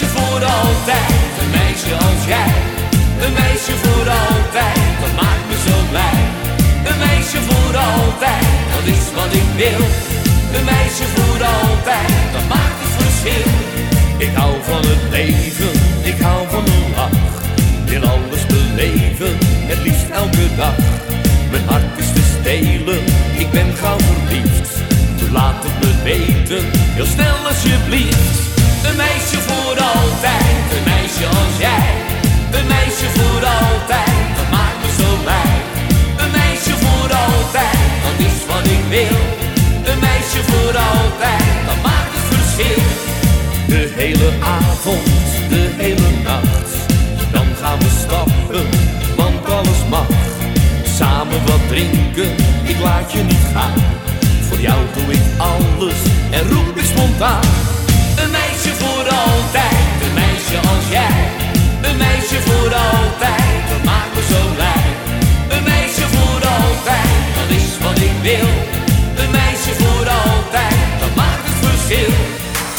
meisje voor altijd, een meisje als jij. Een meisje voor altijd, dat maakt me zo blij. Een meisje voor altijd, dat is wat ik wil. Een meisje voor altijd, dat maakt het verschil. Ik hou van het leven, ik hou van een lach. Wil alles beleven, het liefst elke dag. Mijn hart is te stelen, ik ben gauw verliefd. Laat het me weten, heel snel alsjeblieft. Meisje voor altijd, een meisje als jij. Een meisje voor altijd, dat maakt me zo blij. Een meisje voor altijd, dat is wat ik wil. Een meisje voor altijd, dat maakt het verschil. De hele avond, de hele nacht. Dan gaan we stappen, want alles mag. Samen wat drinken, ik laat je niet gaan. Voor jou doe ik alles en roep ik spontaan. back.